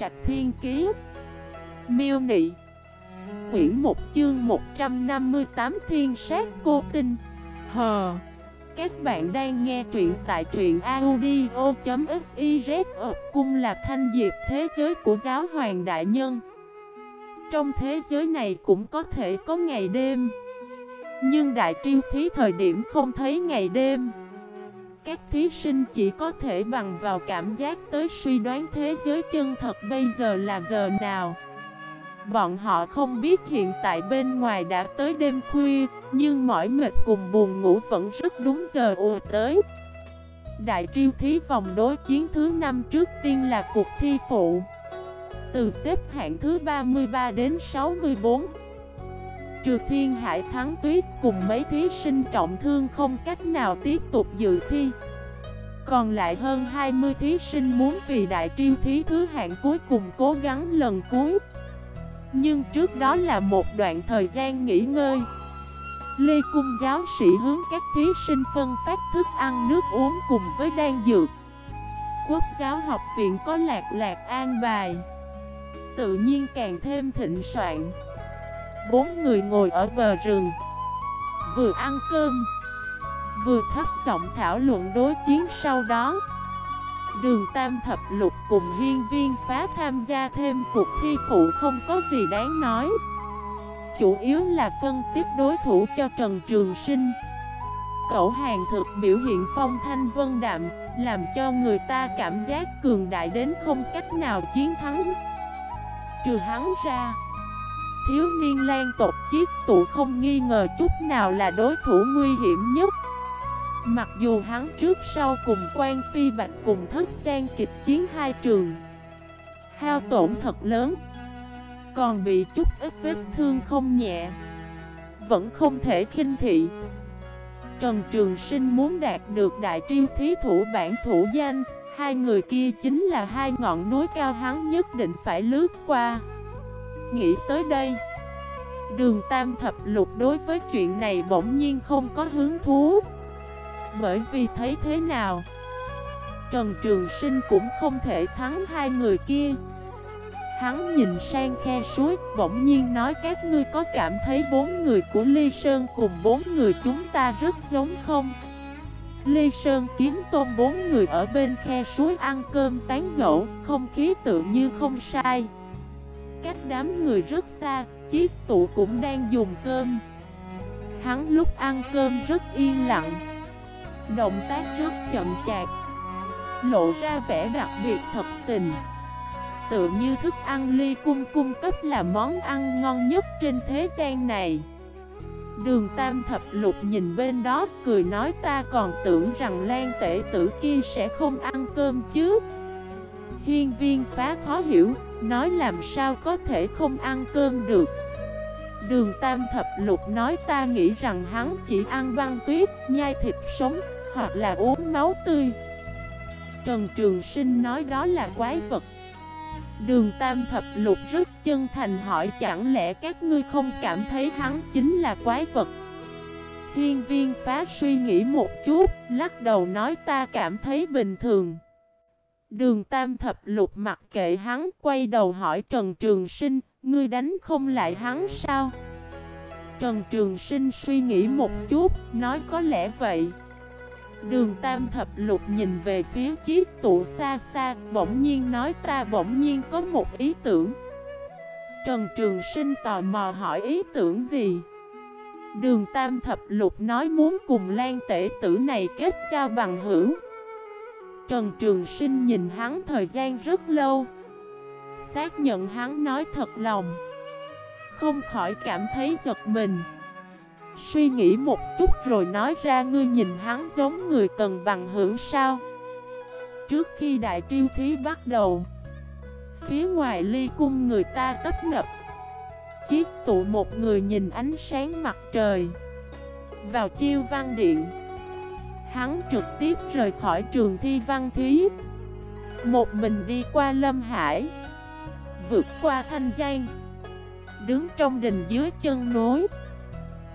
Trạch Thiên Kiế Miêu Nị. Quyển 1 chương 158 Thiên sát cô tinh. Hờ Các bạn đang nghe truyện tại truyện audio.xyz ờ, Cung là thanh diệp thế giới của giáo hoàng đại nhân. Trong thế giới này cũng có thể có ngày đêm. Nhưng đại triêu thí thời điểm không thấy ngày đêm các thí sinh chỉ có thể bằng vào cảm giác tới suy đoán thế giới chân thật bây giờ là giờ nào. Bọn họ không biết hiện tại bên ngoài đã tới đêm khuya, nhưng mỏi mệt cùng buồn ngủ vẫn rất đúng giờ ùa tới. Đại triêu thí vòng đối chiến thứ năm trước tiên là cuộc thi phụ. Từ xếp hạng thứ 33 đến 64. Trừ Thiên Hải thắng tuyết cùng mấy thí sinh trọng thương không cách nào tiếp tục dự thi. Còn lại hơn 20 thí sinh muốn vì đại triêu thí thứ hạng cuối cùng cố gắng lần cuối. Nhưng trước đó là một đoạn thời gian nghỉ ngơi. Lê Cung giáo sĩ hướng các thí sinh phân phát thức ăn nước uống cùng với đan dược. Quốc giáo học viện có lạc lạc an bài. Tự nhiên càng thêm thịnh soạn. Bốn người ngồi ở bờ rừng. Vừa ăn cơm, Vừa thấp giọng thảo luận đối chiến sau đó. Đường Tam Thập Lục cùng hiên viên phá tham gia thêm cuộc thi phụ không có gì đáng nói. Chủ yếu là phân tiếp đối thủ cho Trần Trường Sinh. Cậu hàng thực biểu hiện phong thanh vân đạm, Làm cho người ta cảm giác cường đại đến không cách nào chiến thắng. Trừ hắn ra thiếu niên lan tộc chiếc tụ không nghi ngờ chút nào là đối thủ nguy hiểm nhất. Mặc dù hắn trước sau cùng quan phi bạch cùng thất gian kịch chiến hai trường, Hao tổn thật lớn, Còn bị chút ít vết thương không nhẹ, Vẫn không thể khinh thị. Trần Trường Sinh muốn đạt được đại triêu thí thủ bản thủ danh, Hai người kia chính là hai ngọn núi cao hắn nhất định phải lướt qua. Nghĩ tới đây. Đường Tam Thập Lục đối với chuyện này bỗng nhiên không có hứng thú. Bởi vì thấy thế nào? Trần Trường Sinh cũng không thể thắng hai người kia. Hắn nhìn sang khe suối, Bỗng nhiên nói, các ngươi có cảm thấy bốn người của Ly Sơn cùng bốn người chúng ta rất giống không? Ly Sơn kiếm tôm bốn người ở bên khe suối ăn cơm tán gẫu, Không khí tự như không sai cách đám người rất xa, chiếc tủ cũng đang dùng cơm. Hắn lúc ăn cơm rất yên lặng, động tác rất chậm chạp, lộ ra vẻ đặc biệt thật tình. Tự như thức ăn ly cung cung cấp là món ăn ngon nhất trên thế gian này. Đường Tam Thập Lục nhìn bên đó cười nói ta còn tưởng rằng Lan tể tử kia sẽ không ăn cơm chứ. Hiên viên phá khó hiểu, nói làm sao có thể không ăn cơm được. Đường Tam Thập Lục nói ta nghĩ rằng hắn chỉ ăn băng tuyết, nhai thịt sống, hoặc là uống máu tươi. Trần Trường Sinh nói đó là quái vật. Đường Tam Thập Lục rất chân thành hỏi chẳng lẽ các ngươi không cảm thấy hắn chính là quái vật. Hiên viên phá suy nghĩ một chút, lắc đầu nói ta cảm thấy bình thường. Đường Tam Thập Lục mặc kệ hắn quay đầu hỏi Trần Trường Sinh, ngươi đánh không lại hắn sao? Trần Trường Sinh suy nghĩ một chút, nói có lẽ vậy. Đường Tam Thập Lục nhìn về phía chiếc tụ xa xa, bỗng nhiên nói ta bỗng nhiên có một ý tưởng. Trần Trường Sinh tò mò hỏi ý tưởng gì? Đường Tam Thập Lục nói muốn cùng Lan Tể Tử này kết giao bằng hữu. Trần Trường Sinh nhìn hắn thời gian rất lâu. Xác nhận hắn nói thật lòng. Không khỏi cảm thấy giật mình. Suy nghĩ một chút rồi nói ra, ngươi nhìn hắn giống người cần bằng hữu sao? Trước khi đại triêu thí bắt đầu, Phía ngoài ly cung người ta tấp nập. Chiếc tụ một người nhìn ánh sáng mặt trời. Vào chiêu văn điện. Hắn trực tiếp rời khỏi trường thi văn thí. Một mình đi qua Lâm Hải. Vượt qua Thanh Giang. Đứng trong đình dưới chân núi.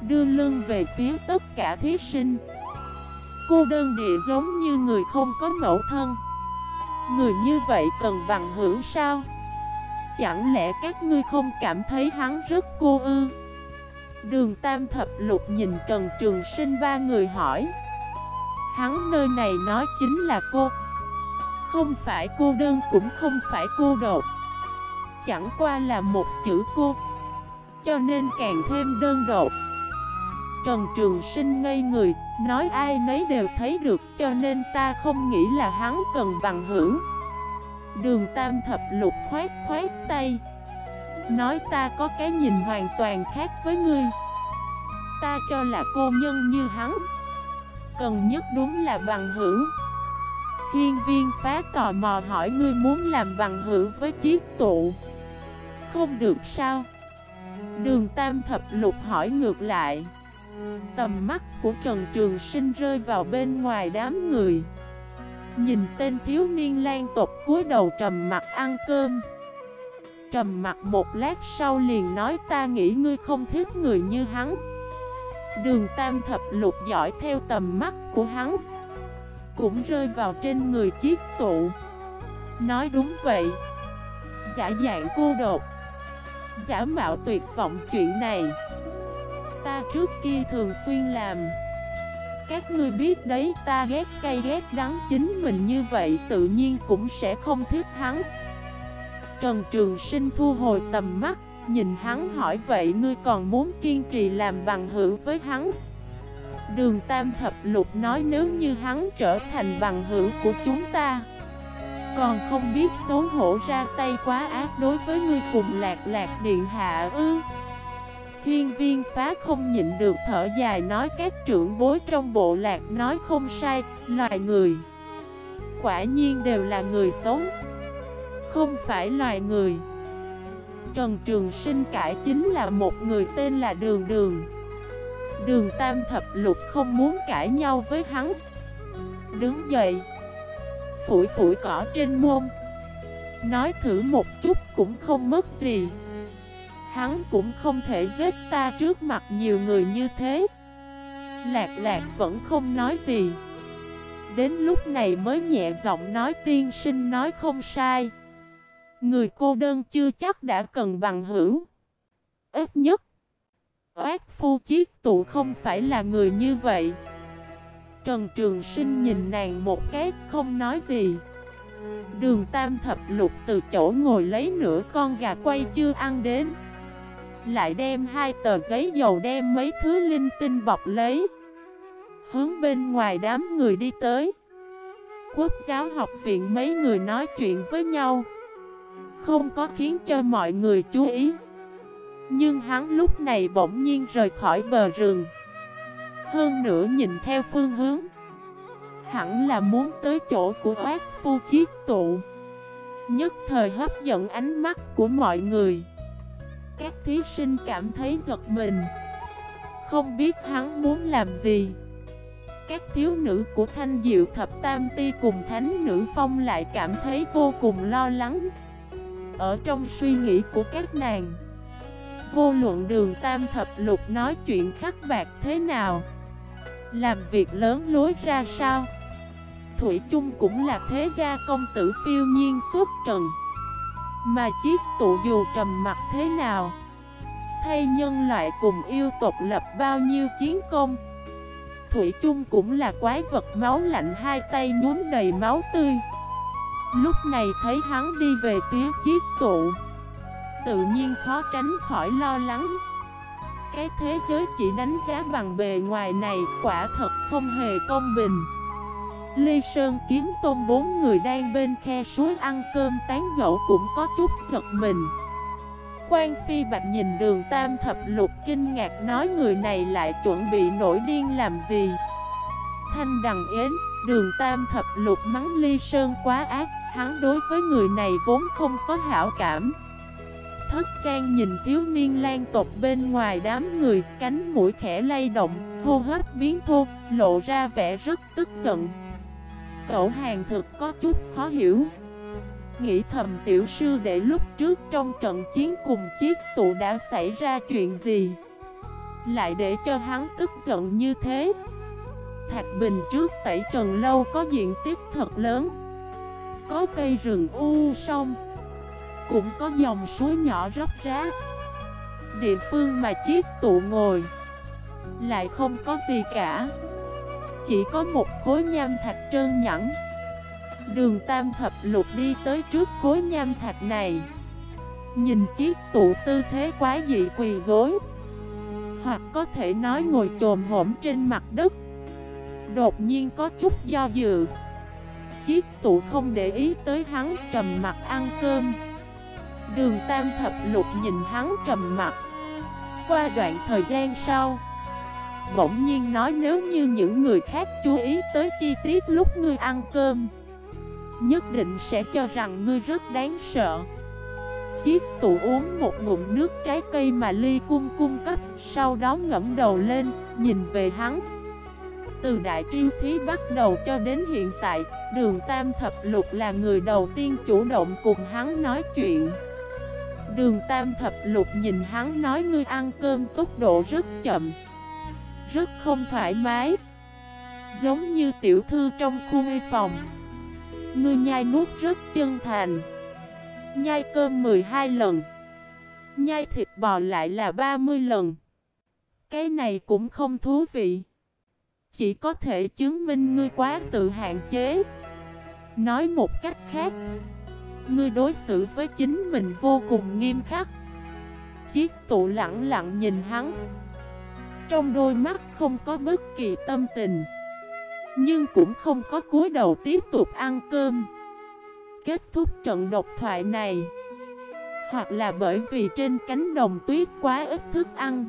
Đưa lưng về phía tất cả thí sinh. Cô đơn địa giống như người không có mẫu thân. Người như vậy cần bằng hữu sao? Chẳng lẽ các ngươi không cảm thấy hắn rất cô ư? Đường Tam Thập Lục nhìn Trần Trường Sinh ba người hỏi. Hắn nơi này nói chính là cô. Không phải cô đơn cũng không phải cô độc. Chẳng qua là một chữ cô. Cho nên càng thêm đơn độc. Trần Trường Sinh ngây người, Nói ai nấy đều thấy được, Cho nên ta không nghĩ là hắn cần bằng hữu. Đường Tam Thập Lục khoát khoát tay. Nói ta có cái nhìn hoàn toàn khác với ngươi. Ta cho là cô nhân như hắn. Cần nhất đúng là bằng hữu. Hiên viên phá tò mò hỏi ngươi muốn làm bằng hữu với chiếc tụ. Không được sao? Đường Tam Thập Lục hỏi ngược lại. Tầm mắt của Trần Trường Sinh rơi vào bên ngoài đám người. Nhìn tên thiếu niên lan tộc cúi đầu trầm mặt ăn cơm. Trầm mặt một lát sau liền nói ta nghĩ ngươi không thích người như hắn. Đường tam thập lục dõi theo tầm mắt của hắn, Cũng rơi vào trên người chiếc tụ. Nói đúng vậy, Giả dạng cô độc, Giả mạo tuyệt vọng chuyện này, Ta trước kia thường xuyên làm. Các ngươi biết đấy, ta ghét cay ghét đắng chính mình như vậy Tự nhiên cũng sẽ không thích hắn. Trần Trường Sinh thu hồi tầm mắt Nhìn hắn hỏi vậy ngươi còn muốn kiên trì làm bằng hữu với hắn? Đường Tam Thập Lục nói nếu như hắn trở thành bằng hữu của chúng ta Còn không biết xấu hổ ra tay quá ác đối với ngươi cùng lạc lạc điện hạ ư? Hiên viên phá không nhịn được thở dài nói các trưởng bối trong bộ lạc nói không sai, loài người Quả nhiên đều là người xấu. Không phải loài người. Trần Trường Sinh cãi chính là một người tên là Đường Đường. Đường Tam Thập Lục không muốn cãi nhau với hắn. Đứng dậy, Phủi phủi cỏ trên môn. Nói thử một chút cũng không mất gì. Hắn cũng không thể giết ta trước mặt nhiều người như thế. Lạc lạc vẫn không nói gì. Đến lúc này mới nhẹ giọng nói tiên sinh nói không sai. Người cô đơn chưa chắc đã cần bằng hữu. Ít nhất, Oát phu chiết tụ không phải là người như vậy. Trần Trường Sinh nhìn nàng một cái không nói gì. Đường Tam Thập Lục từ chỗ ngồi lấy nửa con gà quay chưa ăn đến. Lại đem hai tờ giấy dầu đem mấy thứ linh tinh bọc lấy. Hướng bên ngoài đám người đi tới. Quốc giáo học viện mấy người nói chuyện với nhau. Không có khiến cho mọi người chú ý. Nhưng hắn lúc này bỗng nhiên rời khỏi bờ rừng. Hơn nữa nhìn theo phương hướng, Hẳn là muốn tới chỗ của oát phu chiết tụ. Nhất thời hấp dẫn ánh mắt của mọi người. Các thí sinh cảm thấy giật mình. Không biết hắn muốn làm gì. Các thiếu nữ của thanh diệu thập tam ti cùng thánh nữ phong lại cảm thấy vô cùng lo lắng ở trong suy nghĩ của các nàng. Vô luận đường tam thập lục nói chuyện khắc bạc thế nào, Làm việc lớn lối ra sao, Thủy chung cũng là thế gia công tử phiêu nhiên suốt trần Mà chiếc tụ dù trầm mặt thế nào, Thay nhân loại cùng yêu tộc lập bao nhiêu chiến công, Thủy chung cũng là quái vật máu lạnh hai tay nhuốm đầy máu tươi. Lúc này thấy hắn đi về phía chiếc tụ Tự nhiên khó tránh khỏi lo lắng. Cái thế giới chỉ đánh giá bằng bề ngoài này quả thật không hề công bình. Lê Sơn kiếm tôm bốn người đang bên khe suối ăn cơm tán gẫu cũng có chút giật mình. Quan Phi Bạch nhìn đường Tam Thập Lục kinh ngạc nói người này lại chuẩn bị nổi điên làm gì? Thanh Đằng Yến, đường Tam Thập Lục mắng Ly Sơn quá ác Hắn đối với người này vốn không có hảo cảm. Thất Giang nhìn thiếu niên lan tộc bên ngoài đám người Cánh mũi khẽ lay động, hô hấp biến thô, lộ ra vẻ rất tức giận. Cậu hàng thực có chút khó hiểu. Nghĩ thầm tiểu sư để lúc trước trong trận chiến cùng chiếc tụ đã xảy ra chuyện gì? Lại để cho hắn tức giận như thế. Thạch Bình trước tẩy trần lâu có diện tích thật lớn. Có cây rừng u sông. Cũng có dòng suối nhỏ róc rác. Địa phương mà chiếc tụ ngồi. Lại không có gì cả. Chỉ có một khối nham thạch trơn nhẵn. Đường tam thập lục đi tới trước khối nham thạch này. Nhìn chiếc tụ tư thế quá dị quỳ gối. Hoặc có thể nói ngồi trồm hổm trên mặt đất. Đột nhiên có chút do dự. Chiếc tụ không để ý tới hắn trầm mặt ăn cơm. Đường tam thập lục nhìn hắn trầm mặt Qua đoạn thời gian sau Bỗng nhiên nói nếu như những người khác chú ý tới chi tiết lúc ngươi ăn cơm Nhất định sẽ cho rằng ngươi rất đáng sợ. Chiếc tụ uống một ngụm nước trái cây mà ly cung cung cấp Sau đó ngẫm đầu lên, nhìn về hắn. Từ đại triêu thí bắt đầu cho đến hiện tại, Đường Tam Thập Lục là người đầu tiên chủ động cùng hắn nói chuyện. Đường Tam Thập Lục nhìn hắn nói ngươi ăn cơm tốc độ rất chậm, Rất không thoải mái, Giống như tiểu thư trong khu nghi phòng. Ngươi nhai nuốt rất chân thành, Nhai cơm 12 lần, Nhai thịt bò lại là 30 lần. Cái này cũng không thú vị. Chỉ có thể chứng minh ngươi quá tự hạn chế. Nói một cách khác, Ngươi đối xử với chính mình vô cùng nghiêm khắc. Chiếc tụ lặng lặng nhìn hắn. Trong đôi mắt không có bất kỳ tâm tình, Nhưng cũng không có cúi đầu tiếp tục ăn cơm. Kết thúc trận độc thoại này, Hoặc là bởi vì trên cánh đồng tuyết quá ít thức ăn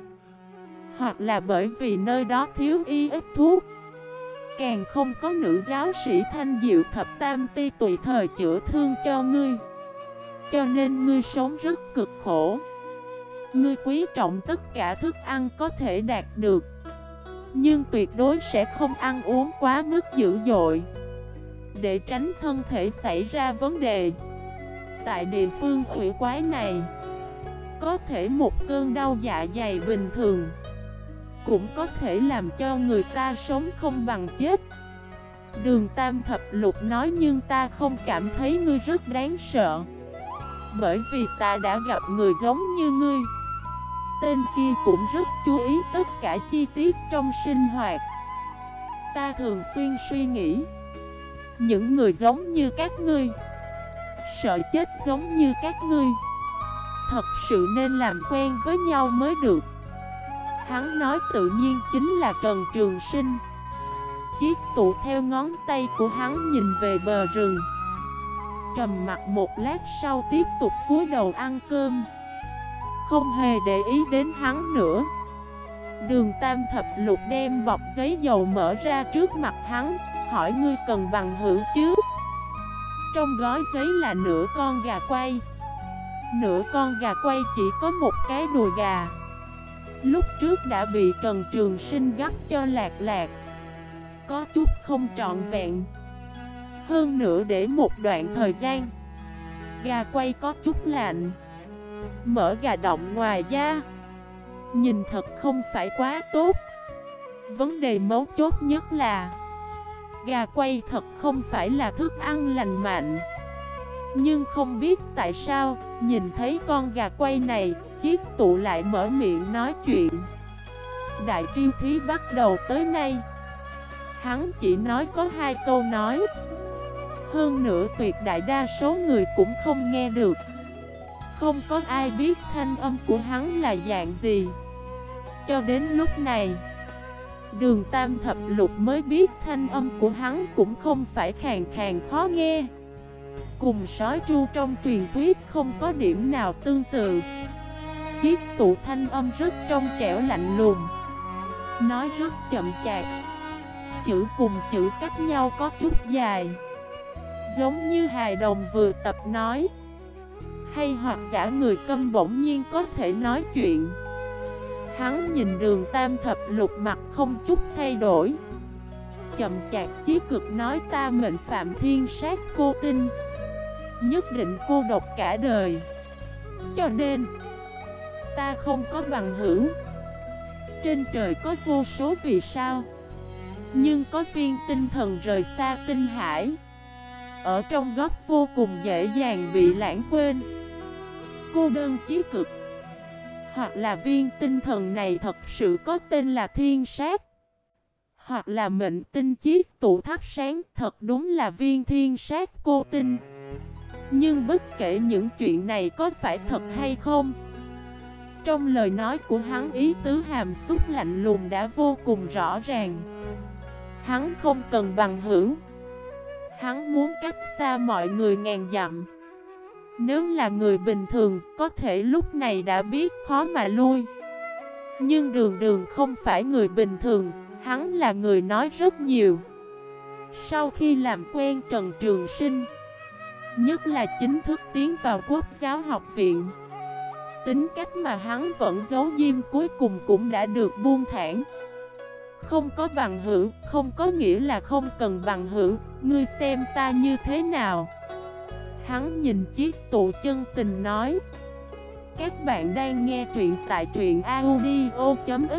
hoặc là bởi vì nơi đó thiếu y ít thuốc. Càng không có nữ giáo sĩ thanh diệu thập tam ti tùy thời chữa thương cho ngươi. Cho nên ngươi sống rất cực khổ. Ngươi quý trọng tất cả thức ăn có thể đạt được, Nhưng tuyệt đối sẽ không ăn uống quá mức dữ dội. Để tránh thân thể xảy ra vấn đề, Tại địa phương ủy quái này, Có thể một cơn đau dạ dày bình thường cũng có thể làm cho người ta sống không bằng chết. Đường Tam Thập Lục nói nhưng ta không cảm thấy ngươi rất đáng sợ. Bởi vì ta đã gặp người giống như ngươi. Tên kia cũng rất chú ý tất cả chi tiết trong sinh hoạt. Ta thường xuyên suy nghĩ, Những người giống như các ngươi, Sợ chết giống như các ngươi, Thật sự nên làm quen với nhau mới được. Hắn nói tự nhiên chính là Trần Trường Sinh. Chiếc tụ theo ngón tay của hắn nhìn về bờ rừng. Trầm mặt một lát sau tiếp tục cúi đầu ăn cơm. Không hề để ý đến hắn nữa. Đường Tam Thập Lục đem bọc giấy dầu mở ra trước mặt hắn, Hỏi ngươi cần bằng hữu chứ? Trong gói giấy là nửa con gà quay. Nửa con gà quay chỉ có một cái đùi gà. Lúc trước đã bị Trần Trường Sinh gấp cho lạc lạc. Có chút không trọn vẹn. Hơn nữa để một đoạn thời gian, Gà quay có chút lạnh. Mở gà động ngoài da. Nhìn thật không phải quá tốt. Vấn đề mấu chốt nhất là, Gà quay thật không phải là thức ăn lành mạnh nhưng không biết tại sao, nhìn thấy con gà quay này, chiếc tụ lại mở miệng nói chuyện. Đại triêu thí bắt đầu tới nay. Hắn chỉ nói có hai câu nói. Hơn nữa tuyệt đại đa số người cũng không nghe được. Không có ai biết thanh âm của hắn là dạng gì. Cho đến lúc này, đường tam thập lục mới biết thanh âm của hắn cũng không phải khàn khàn khó nghe. Cùng sói tru trong truyền thuyết không có điểm nào tương tự. Chiếc tụ thanh âm rất trong trẻo lạnh lùng. Nói rất chậm chạp. Chữ cùng chữ cách nhau có chút dài. Giống như hài đồng vừa tập nói. Hay hoặc giả người câm bỗng nhiên có thể nói chuyện. Hắn nhìn đường tam thập lục mặt không chút thay đổi. Chậm chạp chí cực nói ta mệnh phạm thiên sát cô tinh. Nhất định cô độc cả đời. Cho nên, Ta không có bằng hữu. Trên trời có vô số vì sao, Nhưng có viên tinh thần rời xa tinh hải. Ở trong góc vô cùng dễ dàng bị lãng quên. Cô đơn chí cực. Hoặc là viên tinh thần này thật sự có tên là thiên sát. Hoặc là mệnh tinh chiết tụ thắp sáng, Thật đúng là viên thiên sát cô tinh. Nhưng bất kể những chuyện này có phải thật hay không? Trong lời nói của hắn, ý tứ hàm xúc lạnh lùng đã vô cùng rõ ràng. Hắn không cần bằng hữu. Hắn muốn cách xa mọi người ngàn dặm. Nếu là người bình thường, Có thể lúc này đã biết khó mà lui. Nhưng đường đường không phải người bình thường, Hắn là người nói rất nhiều. Sau khi làm quen Trần Trường Sinh Nhất là chính thức tiến vào quốc giáo học viện Tính cách mà hắn vẫn giấu diêm cuối cùng cũng đã được buông thản không có bằng hữu, không có nghĩa là không cần bằng hữu, ngươi xem ta như thế nào. Hắn nhìn chiếc tụ chân tình nói. Các bạn đang nghe truyện tại truyện audio.fif